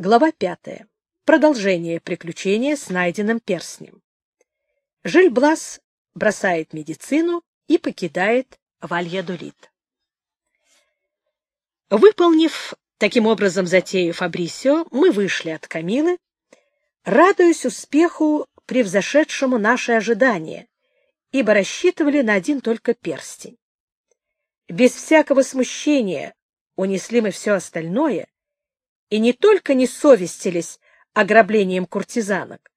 Глава пятая. Продолжение приключения с найденным перстнем. Жильблас бросает медицину и покидает Вальядолит. Выполнив таким образом затею Фабрисио, мы вышли от Камилы, радуясь успеху, превзошедшему наши ожидания, ибо рассчитывали на один только перстень. Без всякого смущения унесли мы все остальное и не только не совестились ограблением куртизанок,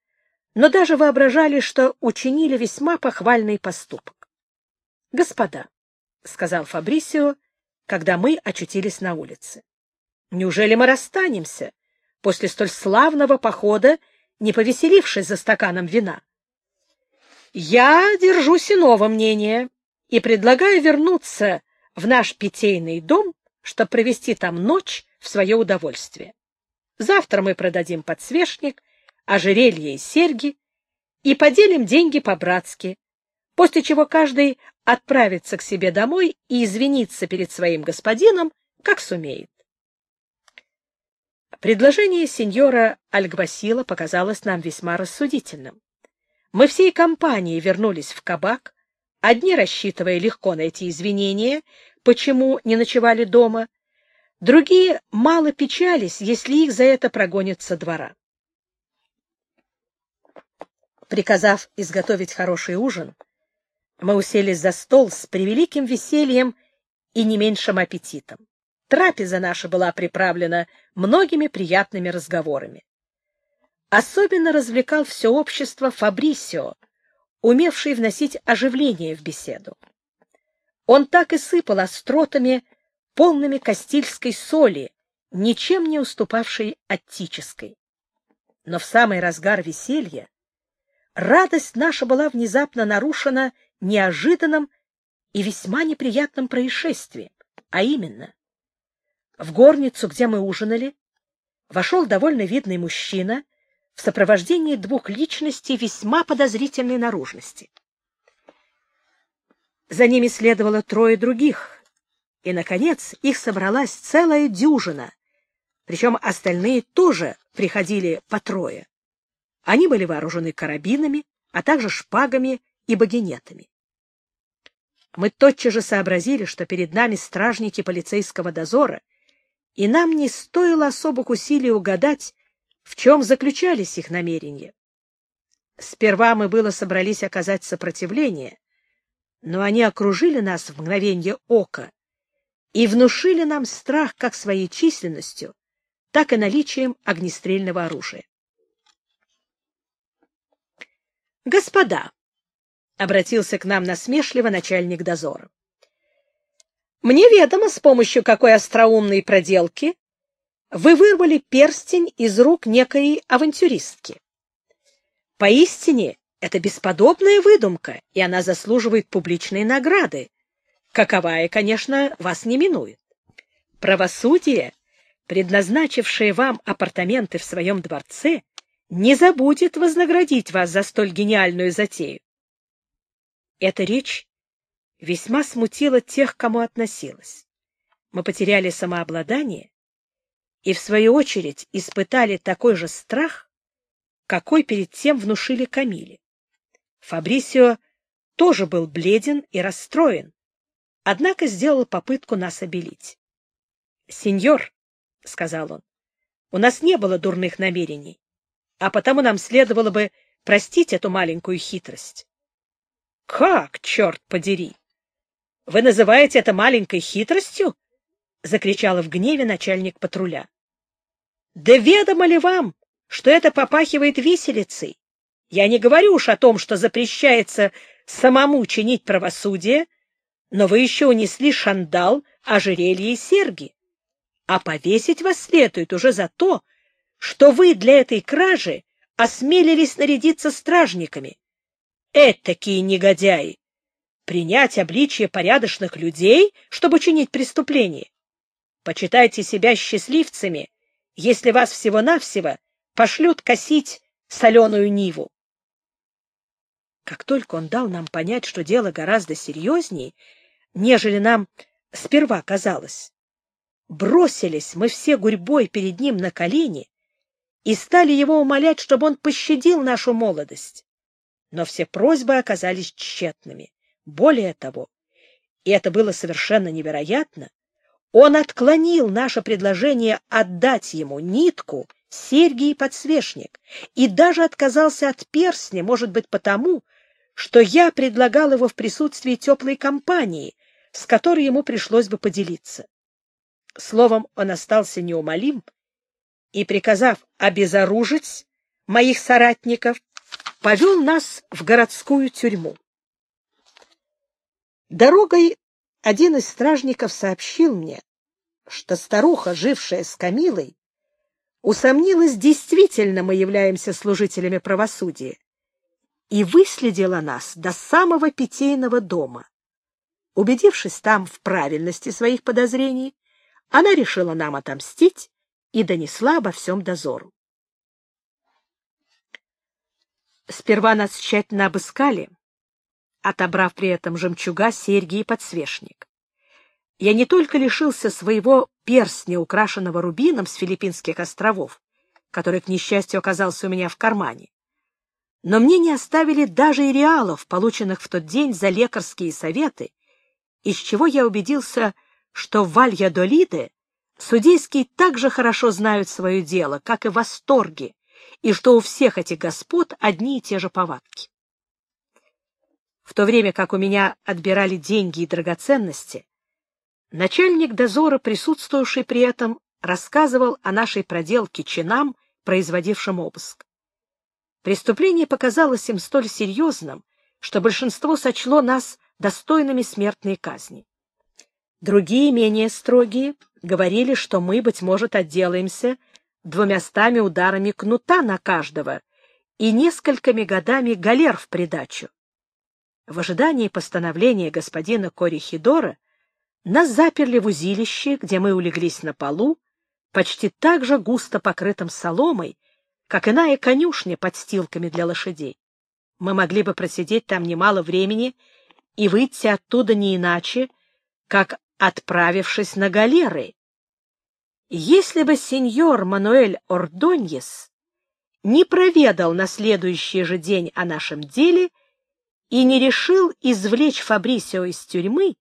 но даже воображали, что учинили весьма похвальный поступок. — Господа, — сказал Фабрисио, когда мы очутились на улице, — неужели мы расстанемся после столь славного похода, не повеселившись за стаканом вина? Я держусь иного мнения и предлагаю вернуться в наш питейный дом, чтобы провести там ночь в свое удовольствие. Завтра мы продадим подсвечник, ожерелье и серьги и поделим деньги по-братски, после чего каждый отправится к себе домой и извинится перед своим господином, как сумеет. Предложение сеньора Альгвасила показалось нам весьма рассудительным. Мы всей компанией вернулись в кабак, одни рассчитывая легко найти извинения, почему не ночевали дома, другие мало печались, если их за это прогонят со двора. Приказав изготовить хороший ужин, мы уселись за стол с превеликим весельем и не меньшим аппетитом. Трапеза наша была приправлена многими приятными разговорами. Особенно развлекал все общество Фабрисио, умевший вносить оживление в беседу. Он так и сыпал остротами, полными кастильской соли, ничем не уступавшей аттической. Но в самый разгар веселья радость наша была внезапно нарушена неожиданным и весьма неприятным происшествием, а именно, в горницу, где мы ужинали, вошел довольно видный мужчина в сопровождении двух личностей весьма подозрительной наружности. За ними следовало трое других, и, наконец, их собралась целая дюжина, причем остальные тоже приходили по трое. Они были вооружены карабинами, а также шпагами и багинетами. Мы тотчас же сообразили, что перед нами стражники полицейского дозора, и нам не стоило особых усилий угадать, в чем заключались их намерения. Сперва мы было собрались оказать сопротивление, но они окружили нас в мгновенье ока и внушили нам страх как своей численностью, так и наличием огнестрельного оружия. «Господа!» — обратился к нам насмешливо начальник дозора. «Мне ведомо, с помощью какой остроумной проделки вы вырвали перстень из рук некой авантюристки. Поистине, это бесподобная выдумка, и она заслуживает публичной награды, каковая, конечно, вас не минует. Правосудие, предназначившее вам апартаменты в своем дворце, не забудет вознаградить вас за столь гениальную затею. Эта речь весьма смутила тех, кому относилась. Мы потеряли самообладание и, в свою очередь, испытали такой же страх, какой перед тем внушили Камиле. Фабрисио тоже был бледен и расстроен, однако сделал попытку нас обелить. — Сеньор, — сказал он, — у нас не было дурных намерений а потому нам следовало бы простить эту маленькую хитрость. — Как, черт подери! Вы называете это маленькой хитростью? — закричала в гневе начальник патруля. — Да ведомо ли вам, что это попахивает виселицей? Я не говорю уж о том, что запрещается самому чинить правосудие, но вы еще унесли шандал, ожерелье и серьги. А повесить вас следует уже за то, что вы для этой кражи осмелились нарядиться стражниками. Этакие негодяи! Принять обличие порядочных людей, чтобы чинить преступление. Почитайте себя счастливцами, если вас всего-навсего пошлют косить соленую ниву. Как только он дал нам понять, что дело гораздо серьезнее, нежели нам сперва казалось, бросились мы все гурьбой перед ним на колени и стали его умолять, чтобы он пощадил нашу молодость. Но все просьбы оказались тщетными. Более того, и это было совершенно невероятно, он отклонил наше предложение отдать ему нитку, серьги и подсвечник, и даже отказался от перстня, может быть, потому, что я предлагал его в присутствии теплой компании, с которой ему пришлось бы поделиться. Словом, он остался неумолим и, приказав обезоружить моих соратников, повел нас в городскую тюрьму. Дорогой один из стражников сообщил мне, что старуха, жившая с Камилой, усомнилась, действительно мы являемся служителями правосудия, и выследила нас до самого питейного дома. Убедившись там в правильности своих подозрений, она решила нам отомстить и донесла обо всем дозору. Сперва нас тщательно обыскали, отобрав при этом жемчуга, серьги и подсвечник. Я не только лишился своего перстня, украшенного рубином с Филиппинских островов, который, к несчастью, оказался у меня в кармане, но мне не оставили даже и реалов, полученных в тот день за лекарские советы, из чего я убедился, что в Вальядолиде судейские так же хорошо знают свое дело, как и в Восторге, и что у всех этих господ одни и те же повадки. В то время как у меня отбирали деньги и драгоценности, начальник дозора, присутствовавший при этом, рассказывал о нашей проделке чинам, производившим обыск. Преступление показалось им столь серьезным, что большинство сочло нас достойными смертной казни. Другие, менее строгие, говорили, что мы, быть может, отделаемся двумястами ударами кнута на каждого и несколькими годами галер в придачу. В ожидании постановления господина Корихидора нас заперли в узилище, где мы улеглись на полу, почти так же густо покрытым соломой, как иная конюшня под стилками для лошадей. Мы могли бы просидеть там немало времени и выйти оттуда не иначе, как отправившись на галеры. Если бы сеньор Мануэль Ордоньес не проведал на следующий же день о нашем деле и не решил извлечь Фабрисио из тюрьмы,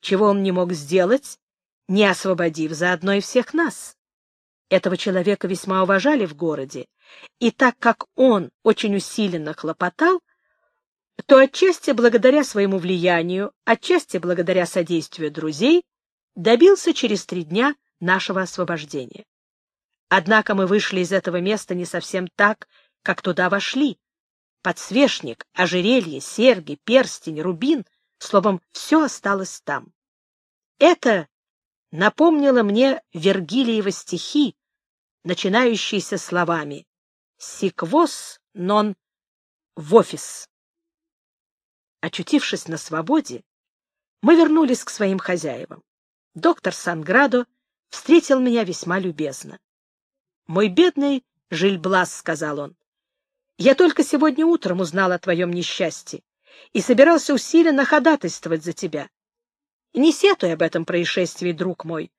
чего он не мог сделать, не освободив заодно и всех нас. Этого человека весьма уважали в городе, и так как он очень усиленно хлопотал, то отчасти благодаря своему влиянию, отчасти благодаря содействию друзей, добился через три дня нашего освобождения. Однако мы вышли из этого места не совсем так, как туда вошли. Подсвечник, ожерелье, серьги, перстень, рубин, словом, все осталось там. Это напомнило мне Вергилиева стихи, начинающиеся словами «Сиквос нон в офис». Очутившись на свободе, мы вернулись к своим хозяевам. Доктор Санградо встретил меня весьма любезно. «Мой бедный Жильблас», — сказал он, — «я только сегодня утром узнал о твоем несчастье и собирался усиленно ходатайствовать за тебя. Не сетуй об этом происшествии, друг мой,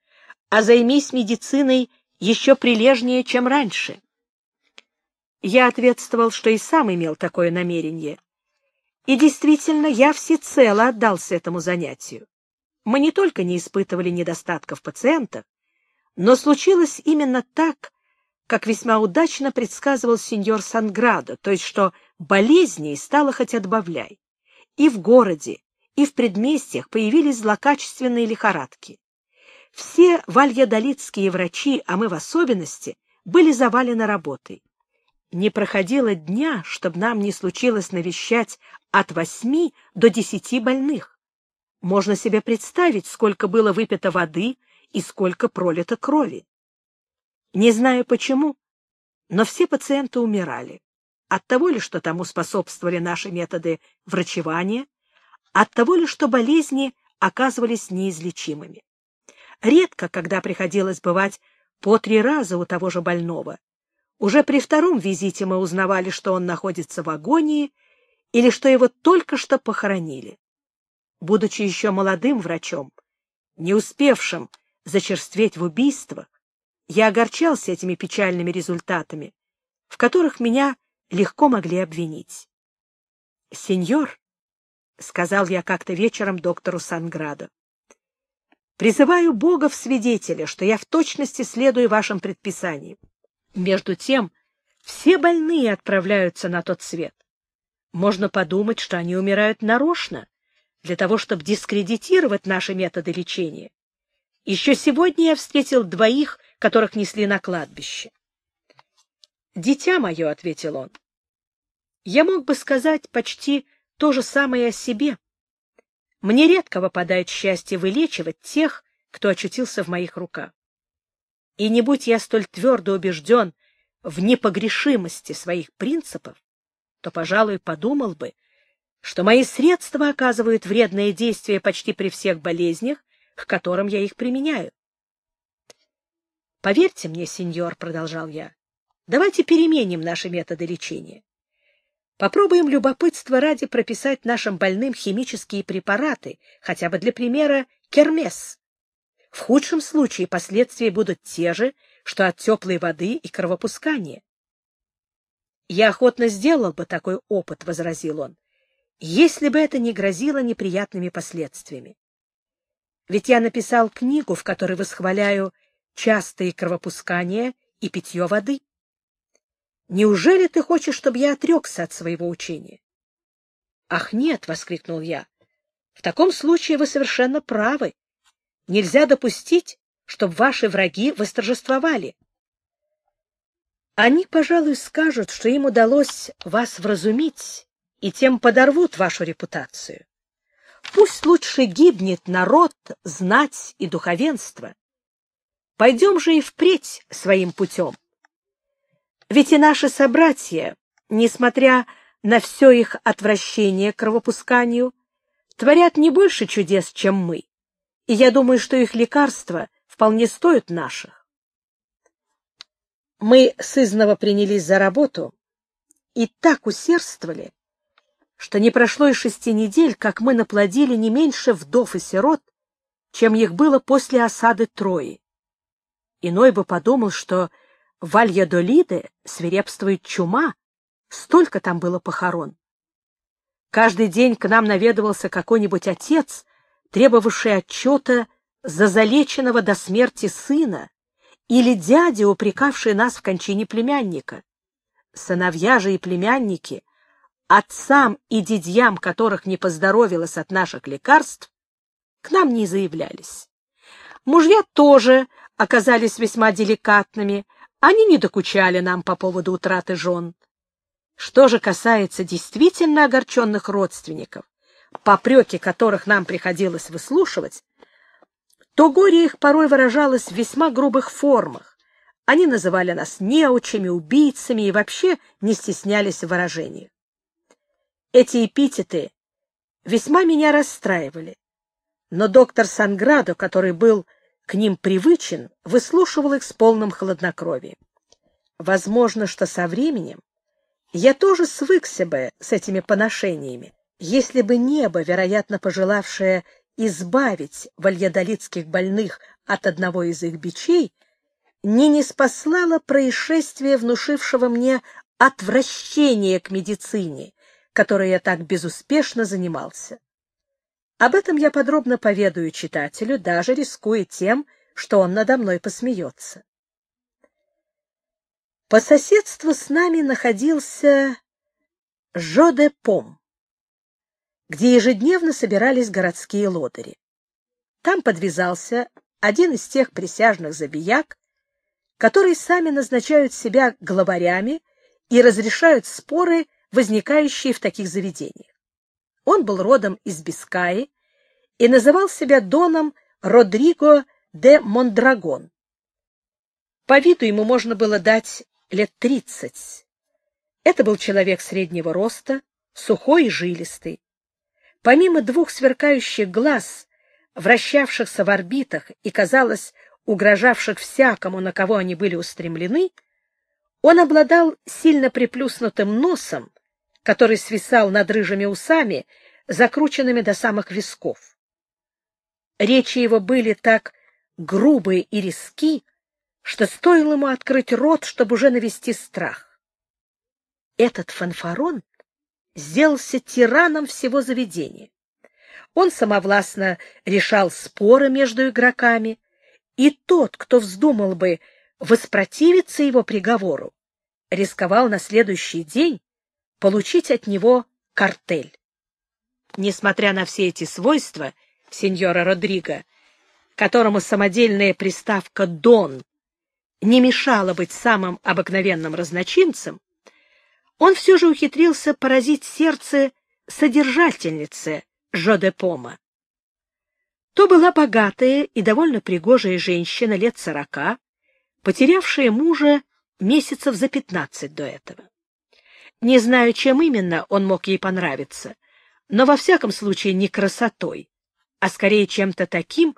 а займись медициной еще прилежнее, чем раньше». Я ответствовал, что и сам имел такое намерение, и действительно, я всецело отдался этому занятию. Мы не только не испытывали недостатков пациентов, но случилось именно так, как весьма удачно предсказывал сеньор Санградо, то есть что болезней стало хоть отбавляй. И в городе, и в предместьях появились злокачественные лихорадки. Все вальядолитские врачи, а мы в особенности, были завалены работой. Не проходило дня, чтобы нам не случилось навещать от восьми до десяти больных. Можно себе представить, сколько было выпито воды и сколько пролито крови. Не знаю почему, но все пациенты умирали. От того ли, что тому способствовали наши методы врачевания, от того ли, что болезни оказывались неизлечимыми. Редко, когда приходилось бывать по три раза у того же больного, уже при втором визите мы узнавали, что он находится в агонии или что его только что похоронили. Будучи еще молодым врачом, не успевшим зачерстветь в убийствах, я огорчался этими печальными результатами, в которых меня легко могли обвинить. — Сеньор, — сказал я как-то вечером доктору Санградо, — призываю Бога в свидетеля, что я в точности следую вашим предписаниям. Между тем, все больные отправляются на тот свет. Можно подумать, что они умирают нарочно, для того, чтобы дискредитировать наши методы лечения. Еще сегодня я встретил двоих, которых несли на кладбище. «Дитя мое», — ответил он, — «я мог бы сказать почти то же самое о себе. Мне редко выпадает счастье вылечивать тех, кто очутился в моих руках. И не будь я столь твердо убежден в непогрешимости своих принципов, то, пожалуй, подумал бы, что мои средства оказывают вредное действие почти при всех болезнях, к которым я их применяю. «Поверьте мне, сеньор», — продолжал я, — «давайте переменим наши методы лечения. Попробуем любопытство ради прописать нашим больным химические препараты, хотя бы для примера кермес. В худшем случае последствия будут те же, что от теплой воды и кровопускания. «Я охотно сделал бы такой опыт», — возразил он, «если бы это не грозило неприятными последствиями. Ведь я написал книгу, в которой восхваляю частые кровопускания и питье воды. Неужели ты хочешь, чтобы я отрекся от своего учения? — Ах, нет! — воскликнул я. — В таком случае вы совершенно правы. Нельзя допустить, чтобы ваши враги восторжествовали. Они, пожалуй, скажут, что им удалось вас вразумить, и тем подорвут вашу репутацию. Пусть лучше гибнет народ, знать и духовенство. Пойдем же и впредь своим путем. Ведь и наши собратья, несмотря на все их отвращение к кровопусканию, творят не больше чудес, чем мы, и я думаю, что их лекарства вполне стоят наших. Мы сызново принялись за работу и так усердствовали, что не прошло и шести недель, как мы наплодили не меньше вдов и сирот, чем их было после осады Трои. Иной бы подумал, что в Альядолиде свирепствует чума, столько там было похорон. Каждый день к нам наведывался какой-нибудь отец, требовавший отчета за залеченного до смерти сына, или дядя, упрекавший нас в кончине племянника. Сыновья же и племянники, отцам и дядьям, которых не поздоровилось от наших лекарств, к нам не заявлялись. Мужья тоже оказались весьма деликатными, они не докучали нам по поводу утраты жен. Что же касается действительно огорченных родственников, попреки которых нам приходилось выслушивать, то горе их порой выражалось в весьма грубых формах. Они называли нас неучами, убийцами и вообще не стеснялись в выражениях. Эти эпитеты весьма меня расстраивали, но доктор Санградо, который был к ним привычен, выслушивал их с полным хладнокровием. Возможно, что со временем я тоже свыкся бы с этими поношениями, если бы небо, вероятно, пожелавшее избавить вальядолитских больных от одного из их бичей, не не спаслало происшествие, внушившего мне отвращение к медицине, которой я так безуспешно занимался. Об этом я подробно поведаю читателю, даже рискуя тем, что он надо мной посмеется. По соседству с нами находился Жо-де-Пом, где ежедневно собирались городские лодыри. Там подвязался один из тех присяжных забияк, которые сами назначают себя главарями и разрешают споры, возникающие в таких заведениях. Он был родом из Бискаи и называл себя доном Родриго де Мондрагон. По виду ему можно было дать лет тридцать. Это был человек среднего роста, сухой и жилистый. Помимо двух сверкающих глаз, вращавшихся в орбитах и, казалось, угрожавших всякому, на кого они были устремлены, он обладал сильно приплюснутым носом который свисал над рыжими усами, закрученными до самых висков. Речи его были так грубые и резки, что стоило ему открыть рот, чтобы уже навести страх. Этот фанфарон сделался тираном всего заведения. Он самовластно решал споры между игроками, и тот, кто вздумал бы воспротивиться его приговору, рисковал на следующий день получить от него картель. Несмотря на все эти свойства сеньора Родриго, которому самодельная приставка «дон» не мешала быть самым обыкновенным разночинцем, он все же ухитрился поразить сердце содержательницы Жодепома. То была богатая и довольно пригожая женщина лет сорока, потерявшая мужа месяцев за пятнадцать до этого. Не знаю, чем именно он мог ей понравиться, но во всяком случае не красотой, а скорее чем-то таким,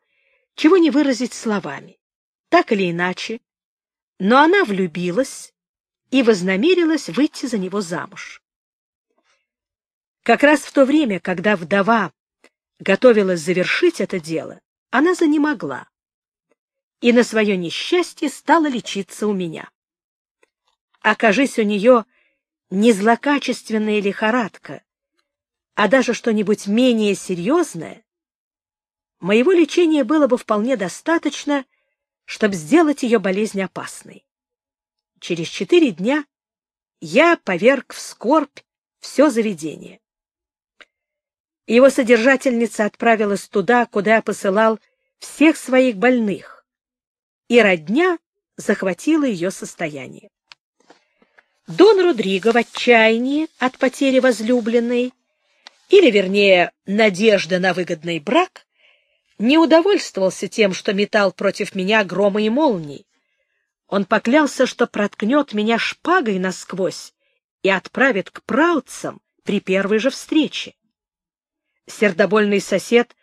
чего не выразить словами. Так или иначе, но она влюбилась и вознамерилась выйти за него замуж. Как раз в то время, когда вдова готовилась завершить это дело, она занемогла и на свое несчастье стала лечиться у меня. Окажись у нее не злокачественная лихорадка, а даже что-нибудь менее серьезное, моего лечения было бы вполне достаточно, чтобы сделать ее болезнь опасной. Через четыре дня я поверг в скорбь все заведение. Его содержательница отправилась туда, куда я посылал всех своих больных, и родня захватила ее состояние. Дон Родриго в отчаянии от потери возлюбленной, или, вернее, надежды на выгодный брак, не удовольствовался тем, что метал против меня громы и молнии. Он поклялся, что проткнет меня шпагой насквозь и отправит к праутцам при первой же встрече. Сердобольный сосед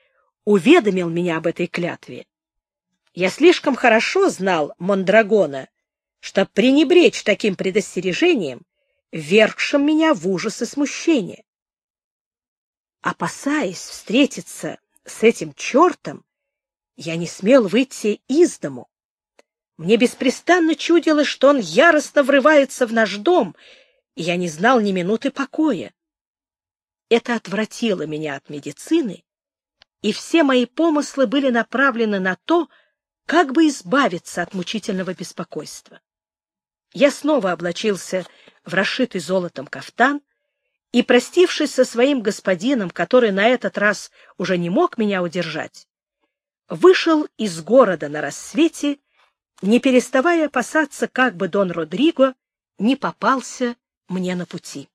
уведомил меня об этой клятве. Я слишком хорошо знал Мондрагона, чтобы пренебречь таким предостережением, вергшим меня в ужас и смущение. Опасаясь встретиться с этим чертом, я не смел выйти из дому. Мне беспрестанно чудилось, что он яростно врывается в наш дом, и я не знал ни минуты покоя. Это отвратило меня от медицины, и все мои помыслы были направлены на то, как бы избавиться от мучительного беспокойства. Я снова облачился в расшитый золотом кафтан и, простившись со своим господином, который на этот раз уже не мог меня удержать, вышел из города на рассвете, не переставая опасаться, как бы Дон Родриго не попался мне на пути.